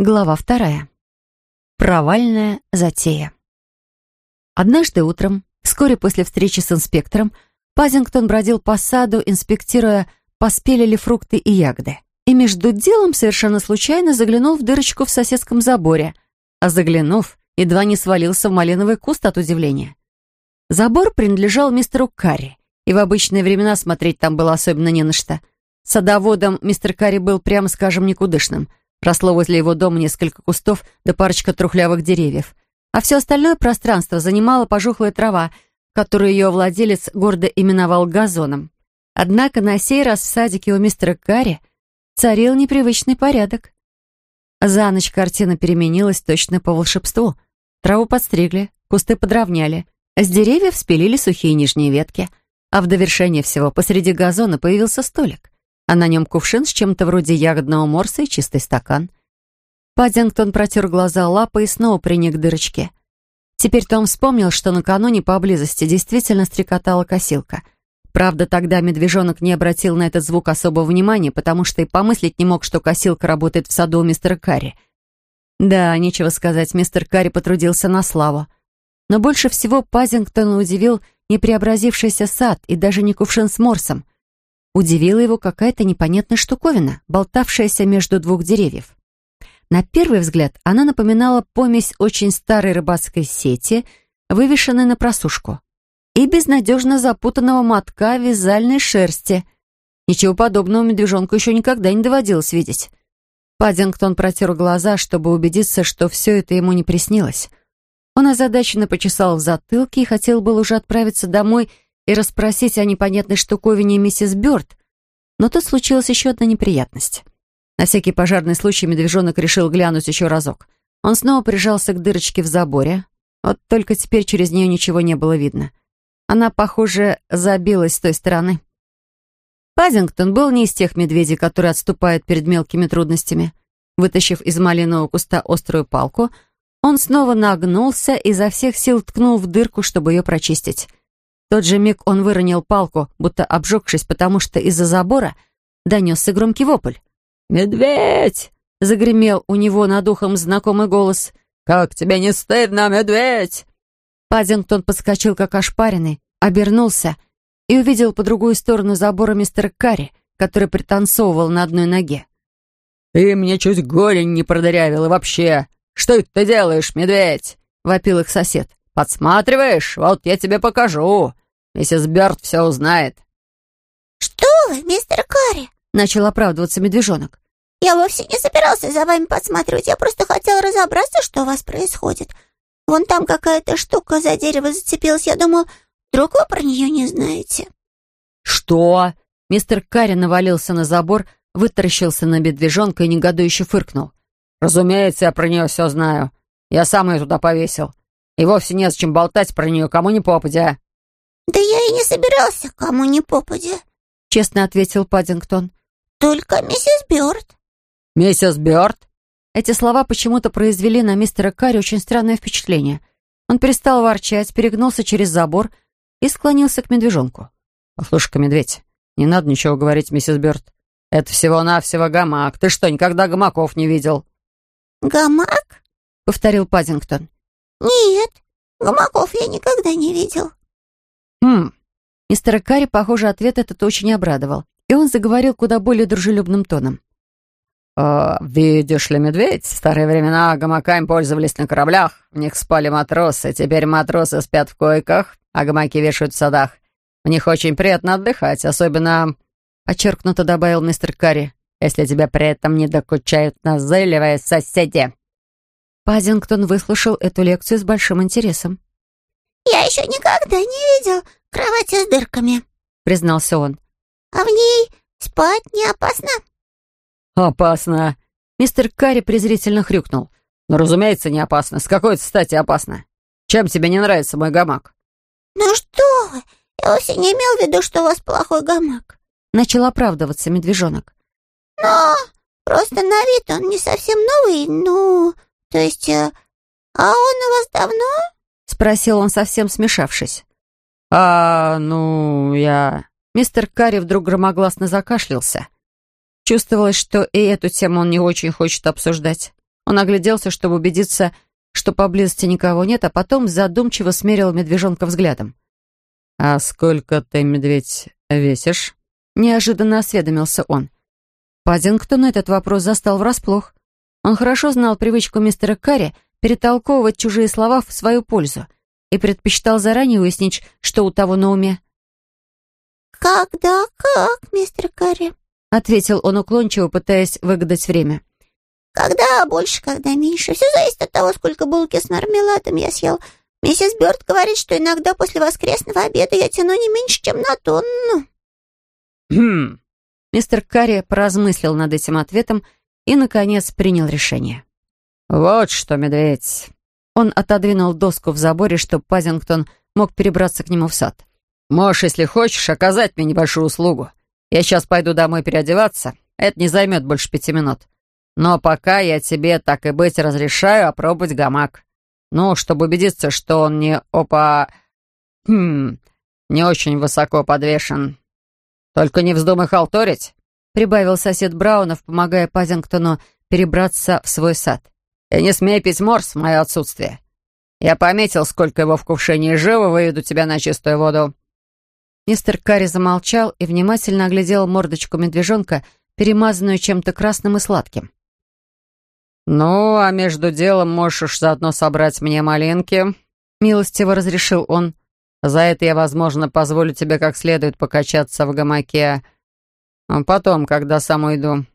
Глава вторая. Провальная затея. Однажды утром, вскоре после встречи с инспектором, Пазингтон бродил по саду, инспектируя, поспели ли фрукты и ягоды. И между делом совершенно случайно заглянул в дырочку в соседском заборе, а заглянув, едва не свалился в малиновый куст от удивления. Забор принадлежал мистеру Карри, и в обычные времена смотреть там было особенно не на что. Садоводом мистер Карри был, прямо скажем, никудышным. Росло возле его дома несколько кустов да парочка трухлявых деревьев. А все остальное пространство занимала пожухлая трава, которую ее владелец гордо именовал газоном. Однако на сей раз в садике у мистера Карри царил непривычный порядок. За ночь картина переменилась точно по волшебству. Траву подстригли, кусты подровняли, с деревьев спилили сухие нижние ветки, а в довершение всего посреди газона появился столик, а на нем кувшин с чем-то вроде ягодного морса и чистый стакан. Паддингтон протер глаза лапой и снова приник к дырочке. Теперь-то он вспомнил, что накануне поблизости действительно стрекотала косилка. Правда, тогда медвежонок не обратил на этот звук особого внимания, потому что и помыслить не мог, что косилка работает в саду у мистера Карри. Да, нечего сказать, мистер Карри потрудился на славу. Но больше всего Пазингтона удивил не преобразившийся сад и даже не кувшин с морсом. Удивила его какая-то непонятная штуковина, болтавшаяся между двух деревьев. На первый взгляд она напоминала помесь очень старой рыбацкой сети, вывешенной на просушку, и безнадежно запутанного мотка вязальной шерсти. Ничего подобного медвежонку еще никогда не доводилось видеть. Паддингтон протер глаза, чтобы убедиться, что все это ему не приснилось. Он озадаченно почесал в затылке и хотел был уже отправиться домой и расспросить о непонятной штуковине миссис Бёрд, но тут случилась еще одна неприятность. На всякий пожарный случай медвежонок решил глянуть еще разок. Он снова прижался к дырочке в заборе, вот только теперь через нее ничего не было видно. Она, похоже, забилась с той стороны. Пазингтон был не из тех медведей, которые отступают перед мелкими трудностями. Вытащив из малинового куста острую палку, он снова нагнулся и изо всех сил ткнул в дырку, чтобы ее прочистить. Тот же миг он выронил палку, будто обжегшись, потому что из-за забора донесся громкий вопль. «Медведь!» — загремел у него над ухом знакомый голос. «Как тебе не стыдно, медведь?» Паддингтон подскочил, как ошпаренный, обернулся и увидел по другую сторону забора мистера Карри, который пританцовывал на одной ноге. «Ты мне чуть голень не продырявил и вообще «Что это ты делаешь, медведь?» — вопил их сосед. «Подсматриваешь? Вот я тебе покажу. Миссис Бёрд все узнает». «Что вы, мистер Карри?» — начал оправдываться медвежонок. «Я вовсе не собирался за вами подсматривать. Я просто хотел разобраться, что у вас происходит. Вон там какая-то штука за дерево зацепилась. Я думал, вдруг вы про нее не знаете». «Что?» Мистер Карри навалился на забор, вытаращился на медвежонка и негодующе фыркнул. «Разумеется, я про нее все знаю. Я сам ее туда повесил. И вовсе не с чем болтать про нее, кому ни попадя». «Да я и не собирался, кому ни попадя», — честно ответил Паддингтон. «Только миссис Бёрд». «Миссис Бёрд?» Эти слова почему-то произвели на мистера Карри очень странное впечатление. Он перестал ворчать, перегнулся через забор и склонился к медвежонку. «Послушай-ка, медведь, не надо ничего говорить, миссис Бёрд. Это всего-навсего гамак. Ты что, никогда гамаков не видел?» «Гамак?» — повторил Паддингтон. «Нет, гамаков я никогда не видел». «Хм». Мистера Карри, похоже, ответ этот очень обрадовал, и он заговорил куда более дружелюбным тоном. «О, видишь ли, медведь, в старые времена гамаками пользовались на кораблях, в них спали матросы, теперь матросы спят в койках, а гамаки вешают в садах. В них очень приятно отдыхать, особенно...» — подчеркнуто добавил мистер Карри если тебе при этом не докучают назойливые соседи». Паддингтон выслушал эту лекцию с большим интересом. «Я еще никогда не видел кровати с дырками», — признался он. «А в ней спать не опасно?» «Опасно!» — мистер Карри презрительно хрюкнул. «Ну, разумеется, не опасно. С какой стати опасно? Чем тебе не нравится мой гамак?» «Ну что вы, я вовсе не имел в виду, что у вас плохой гамак», — начал оправдываться медвежонок. Но просто на вид он не совсем новый, ну, то есть... Э, а он у вас давно?» — спросил он, совсем смешавшись. «А, ну, я...» Мистер Карри вдруг громогласно закашлялся. Чувствовалось, что и эту тему он не очень хочет обсуждать. Он огляделся, чтобы убедиться, что поблизости никого нет, а потом задумчиво смерил медвежонка взглядом. «А сколько ты, медведь, весишь?» Неожиданно осведомился он. Паддингтон этот вопрос застал врасплох. Он хорошо знал привычку мистера Карри перетолковывать чужие слова в свою пользу и предпочитал заранее выяснить, что у того на уме. «Когда как, мистер Карри?» — ответил он уклончиво, пытаясь выгадать время. «Когда больше, когда меньше. Все зависит от того, сколько булки с мармеладом я съел. Миссис Бёрд говорит, что иногда после воскресного обеда я тяну не меньше, чем на тонну». «Хм». Мистер Карри поразмыслил над этим ответом и, наконец, принял решение. «Вот что, медведь!» Он отодвинул доску в заборе, чтобы Пазингтон мог перебраться к нему в сад. «Можешь, если хочешь, оказать мне небольшую услугу. Я сейчас пойду домой переодеваться. Это не займет больше пяти минут. Но пока я тебе, так и быть, разрешаю опробовать гамак. Ну, чтобы убедиться, что он не опа... Хм... не очень высоко подвешен. «Только не вздумай халтурить», — прибавил сосед Браунов, помогая Пазингтону перебраться в свой сад. «И не смей пить морс в мое отсутствие. Я пометил, сколько его в кувшине, живо выведу тебя на чистую воду». Мистер Карри замолчал и внимательно оглядел мордочку медвежонка, перемазанную чем-то красным и сладким. «Ну, а между делом можешь заодно собрать мне малинки», — милостиво разрешил он. За это я, возможно, позволю тебе как следует покачаться в гамаке. А потом, когда сам уйду».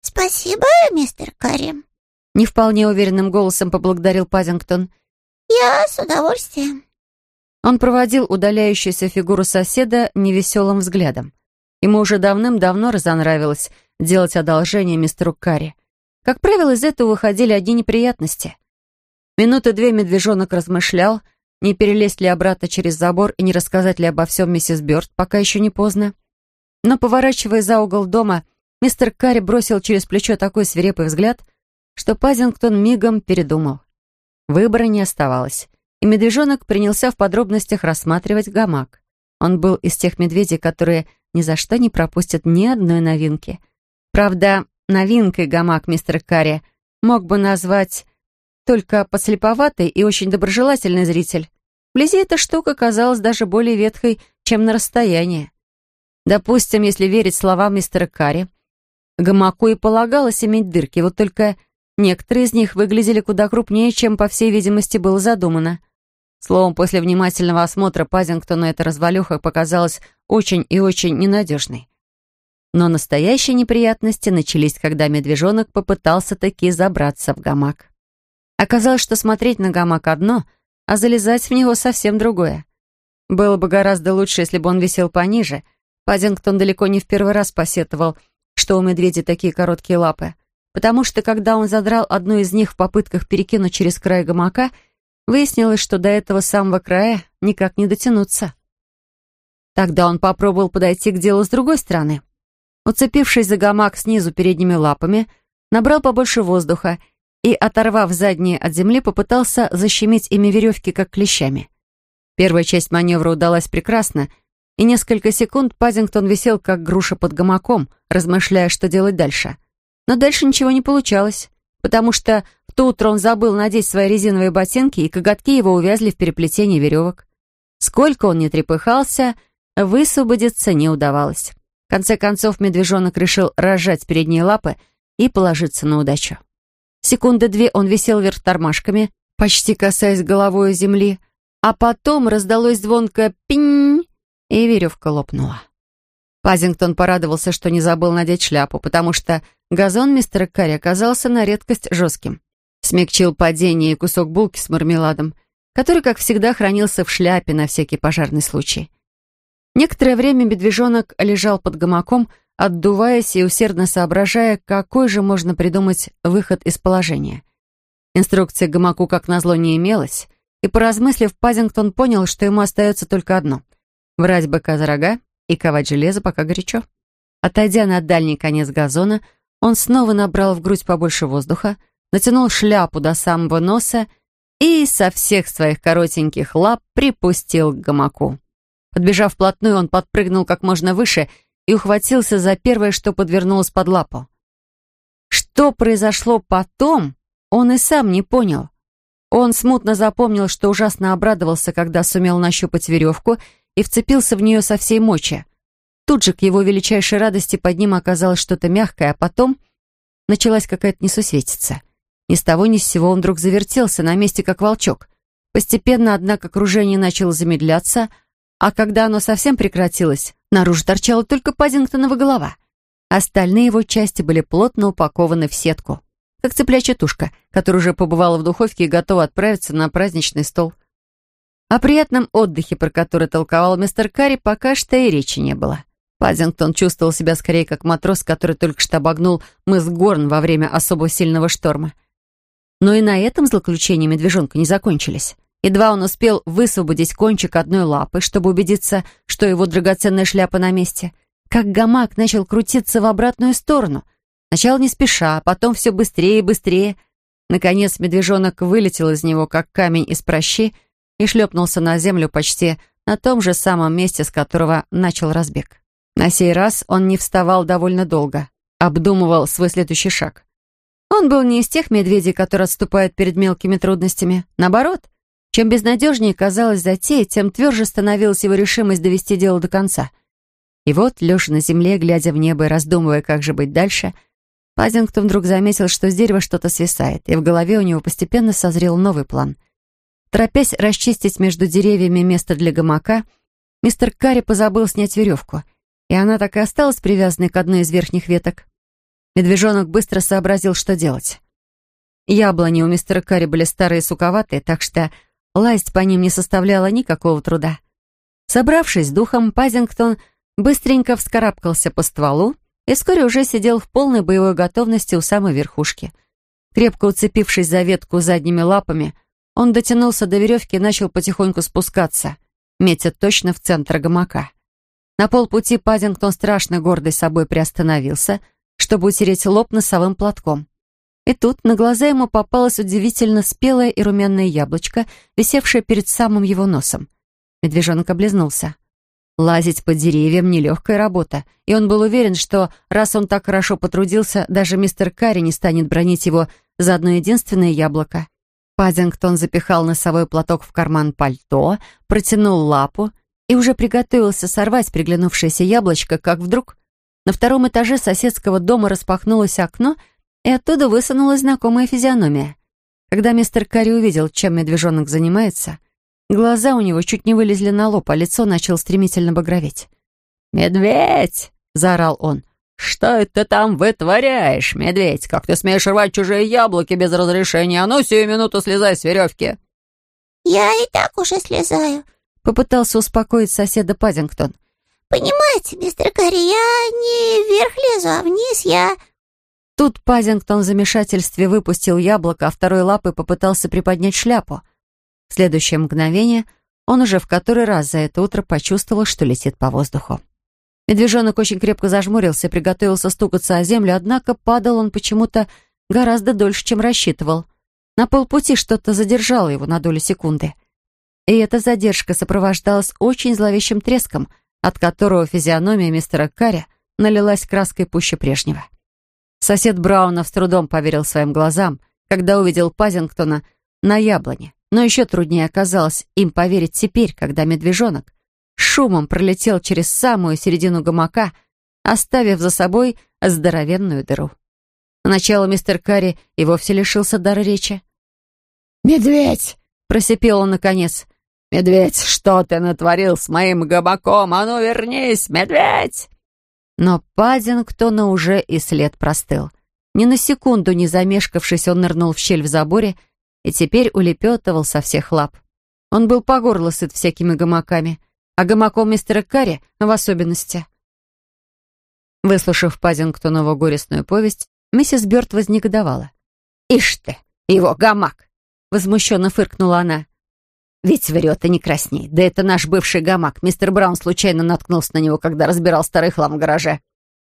«Спасибо, мистер Карри», — не вполне уверенным голосом поблагодарил Пазингтон. «Я с удовольствием». Он проводил удаляющуюся фигуру соседа невеселым взглядом. Ему уже давным-давно разонравилось делать одолжение мистеру Карри. Как правило, из этого выходили одни неприятности. Минуты две медвежонок размышлял, не перелезть ли обратно через забор и не рассказать ли обо всем миссис Бёрд, пока еще не поздно. Но, поворачивая за угол дома, мистер Карри бросил через плечо такой свирепый взгляд, что Пазингтон мигом передумал. Выбора не оставалось, и медвежонок принялся в подробностях рассматривать гамак. Он был из тех медведей, которые ни за что не пропустят ни одной новинки. Правда, новинкой гамак мистера Карри мог бы назвать только подслеповатый и очень доброжелательный зритель. Вблизи эта штука казалась даже более ветхой, чем на расстоянии. Допустим, если верить словам мистера Карри, гамаку и полагалось иметь дырки, вот только некоторые из них выглядели куда крупнее, чем, по всей видимости, было задумано. Словом, после внимательного осмотра Пазингтону эта развалюха показалась очень и очень ненадежной. Но настоящие неприятности начались, когда медвежонок попытался таки забраться в гамак. Оказалось, что смотреть на гамак одно, а залезать в него совсем другое. Было бы гораздо лучше, если бы он висел пониже. Паддингтон далеко не в первый раз посетовал, что у медведя такие короткие лапы, потому что, когда он задрал одну из них в попытках перекинуть через край гамака, выяснилось, что до этого самого края никак не дотянуться. Тогда он попробовал подойти к делу с другой стороны. Уцепившись за гамак снизу передними лапами, набрал побольше воздуха и, оторвав задние от земли, попытался защемить ими веревки, как клещами. Первая часть маневра удалась прекрасно, и несколько секунд Пазингтон висел, как груша под гамаком, размышляя, что делать дальше. Но дальше ничего не получалось, потому что в то утро он забыл надеть свои резиновые ботинки, и коготки его увязли в переплетении веревок. Сколько он не трепыхался, высвободиться не удавалось. В конце концов, медвежонок решил разжать передние лапы и положиться на удачу. Секунды две он висел вверх тормашками, почти касаясь головой земли, а потом раздалось звонкое «пинь», и веревка лопнула. Пазингтон порадовался, что не забыл надеть шляпу, потому что газон мистера Карри оказался на редкость жестким. Смягчил падение и кусок булки с мармеладом, который, как всегда, хранился в шляпе на всякий пожарный случай. Некоторое время медвежонок лежал под гамаком, отдуваясь и усердно соображая, какой же можно придумать выход из положения. Инструкции гамаку, как назло, не имелось, и, поразмыслив, Пазингтон понял, что ему остается только одно — врать быка за рога и ковать железо, пока горячо. Отойдя на дальний конец газона, он снова набрал в грудь побольше воздуха, натянул шляпу до самого носа и со всех своих коротеньких лап припустил к гамаку. Подбежав вплотную, он подпрыгнул как можно выше и ухватился за первое, что подвернулось под лапу. Что произошло потом, он и сам не понял. Он смутно запомнил, что ужасно обрадовался, когда сумел нащупать веревку и вцепился в нее со всей мочи. Тут же к его величайшей радости под ним оказалось что-то мягкое, а потом началась какая-то несусветица. Ни с того ни с сего он вдруг завертелся на месте, как волчок. Постепенно, однако, окружение начало замедляться, а когда оно совсем прекратилось, наружу торчала только Паддингтонова голова. Остальные его части были плотно упакованы в сетку, как цыплячья тушка, которая уже побывала в духовке и готова отправиться на праздничный стол. О приятном отдыхе, про который толковал мистер Карри, пока что и речи не было. Паддингтон чувствовал себя скорее как матрос, который только что обогнул мыс Горн во время особо сильного шторма. Но и на этом злоключения медвежонка не закончились. Едва он успел высвободить кончик одной лапы, чтобы убедиться, что его драгоценная шляпа на месте, как гамак начал крутиться в обратную сторону. Сначала не спеша, а потом все быстрее и быстрее. Наконец медвежонок вылетел из него, как камень из прощи, и шлепнулся на землю почти на том же самом месте, с которого начал разбег. На сей раз он не вставал довольно долго, обдумывал свой следующий шаг. Он был не из тех медведей, которые отступают перед мелкими трудностями. Наоборот, чем безнадежнее казалось затея, тем тверже становилась его решимость довести дело до конца — и вот, лежа на земле, глядя в небо и раздумывая, как же быть дальше, Пазингтон вдруг заметил, что с дерева что-то свисает, и в голове у него постепенно созрел новый план. Торопясь расчистить между деревьями место для гамака, мистер Карри позабыл снять веревку, и она так и осталась привязанной к одной из верхних веток. Медвежонок быстро сообразил, что делать. Яблони у мистера Карри были старые и суковатые, так что лазить по ним не составляло никакого труда. Собравшись духом, Пазингтон быстренько вскарабкался по стволу и вскоре уже сидел в полной боевой готовности у самой верхушки. Крепко уцепившись за ветку задними лапами, он дотянулся до веревки и начал потихоньку спускаться, метя точно в центр гамака. На полпути Паддингтон страшно гордый собой приостановился, чтобы утереть лоб носовым платком. И тут на глаза ему попалось удивительно спелое и румяное яблочко, висевшее перед самым его носом. Медвежонок облизнулся. Лазить по деревьям — нелегкая работа, и он был уверен, что, раз он так хорошо потрудился, даже мистер Карри не станет бронить его за одно единственное яблоко. Паддингтон запихал носовой платок в карман пальто, протянул лапу и уже приготовился сорвать приглянувшееся яблочко, как вдруг на втором этаже соседского дома распахнулось окно, и оттуда высунулась знакомая физиономия. Когда мистер Карри увидел, чем медвежонок занимается — Глаза у него чуть не вылезли на лоб, а лицо начало стремительно багроветь. «Медведь!» — заорал он. «Что это там вытворяешь, медведь? Как ты смеешь рвать чужие яблоки без разрешения? А ну, сию минуту слезай с веревки!» «Я и так уже слезаю», — попытался успокоить соседа Паддингтон. «Понимаете, мистер Карри, я не вверх лезу, а вниз я...» Тут Пазингтон в замешательстве выпустил яблоко, а второй лапой попытался приподнять шляпу. В следующее мгновение он уже в который раз за это утро почувствовал, что летит по воздуху. Медвежонок очень крепко зажмурился и приготовился стукаться о землю, однако падал он почему-то гораздо дольше, чем рассчитывал. На полпути что-то задержало его на долю секунды. И эта задержка сопровождалась очень зловещим треском, от которого физиономия мистера Каря налилась краской пуще прежнего. Сосед Брауна с трудом поверил своим глазам, когда увидел Пазингтона на яблоне. Но еще труднее оказалось им поверить теперь, когда медвежонок шумом пролетел через самую середину гамака, оставив за собой здоровенную дыру. Сначала мистер Карри и вовсе лишился дара речи. «Медведь!» — просипел он наконец. «Медведь, что ты натворил с моим гамаком? А ну, вернись, медведь!» Но Паддингтона уже и след простыл. Ни на секунду не замешкавшись, он нырнул в щель в заборе и теперь улепетывал со всех лап. Он был по горло сыт всякими гамаками, а гамаком мистера Карри в особенности. Выслушав Пазингтонову горестную повесть, миссис Бёрд вознегодовала. «Ишь ты, его гамак!» — возмущенно фыркнула она. «Ведь врет и не краснеет. Да это наш бывший гамак. Мистер Браун случайно наткнулся на него, когда разбирал старый хлам в гараже».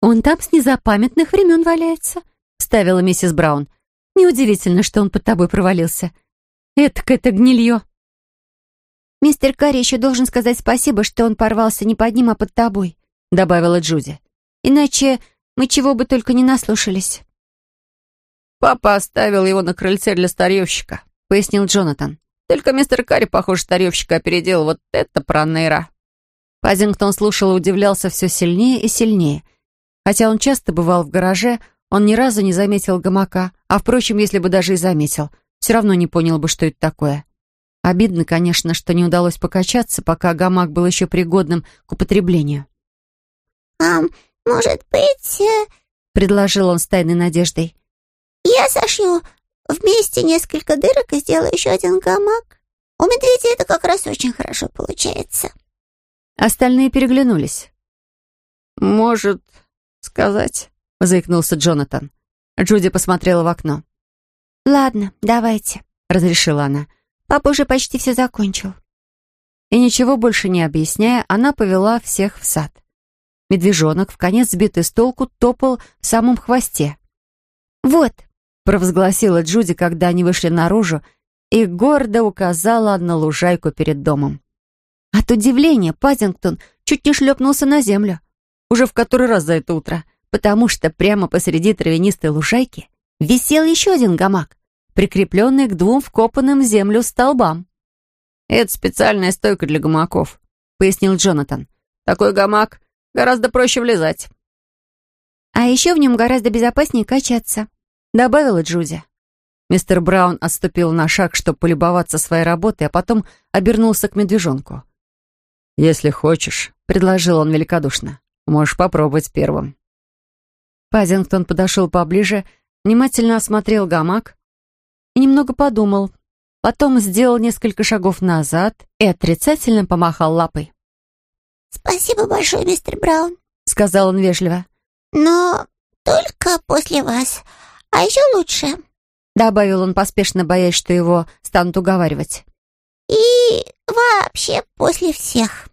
«Он там с незапамятных времен валяется», — ставила миссис Браун. Неудивительно, что он под тобой провалился. Этак это гнилье. «Мистер Карри еще должен сказать спасибо, что он порвался не под ним, а под тобой», — добавила Джуди. «Иначе мы чего бы только не наслушались». «Папа оставил его на крыльце для старьевщика», — пояснил Джонатан. «Только мистер Карри, похоже, старьевщика опередил. Вот это проныра!» Пазингтон слушал и удивлялся все сильнее и сильнее. Хотя он часто бывал в гараже, он ни разу не заметил гамака, а, впрочем, если бы даже и заметил, все равно не понял бы, что это такое. Обидно, конечно, что не удалось покачаться, пока гамак был еще пригодным к употреблению. «А, может быть...» э, — предложил он с тайной надеждой. «Я сошью вместе несколько дырок и сделаю еще один гамак. У медведя это как раз очень хорошо получается». Остальные переглянулись. «Может сказать...» — заикнулся Джонатан. Джуди посмотрела в окно. «Ладно, давайте», — разрешила она. Папа уже почти все закончил. И ничего больше не объясняя, она повела всех в сад. Медвежонок, в конец сбитый с толку, топал в самом хвосте. «Вот», — провозгласила Джуди, когда они вышли наружу, и гордо указала на лужайку перед домом. От удивления Паттингтон чуть не шлепнулся на землю. Уже в который раз за это утро, потому что прямо посреди травянистой лужайки висел еще один гамак прикрепленный к двум вкопанным в землю столбам. «Это специальная стойка для гамаков», — пояснил Джонатан. «Такой гамак гораздо проще влезать». «А еще в нем гораздо безопаснее качаться», — добавила Джуди. Мистер Браун отступил на шаг, чтобы полюбоваться своей работой, а потом обернулся к медвежонку. «Если хочешь», — предложил он великодушно, — «можешь попробовать первым». Пазингтон подошел поближе, внимательно осмотрел гамак, и немного подумал. Потом сделал несколько шагов назад и отрицательно помахал лапой. «Спасибо большое, мистер Браун», — сказал он вежливо. «Но только после вас. А еще лучше», — добавил он поспешно, боясь, что его станут уговаривать. «И вообще после всех».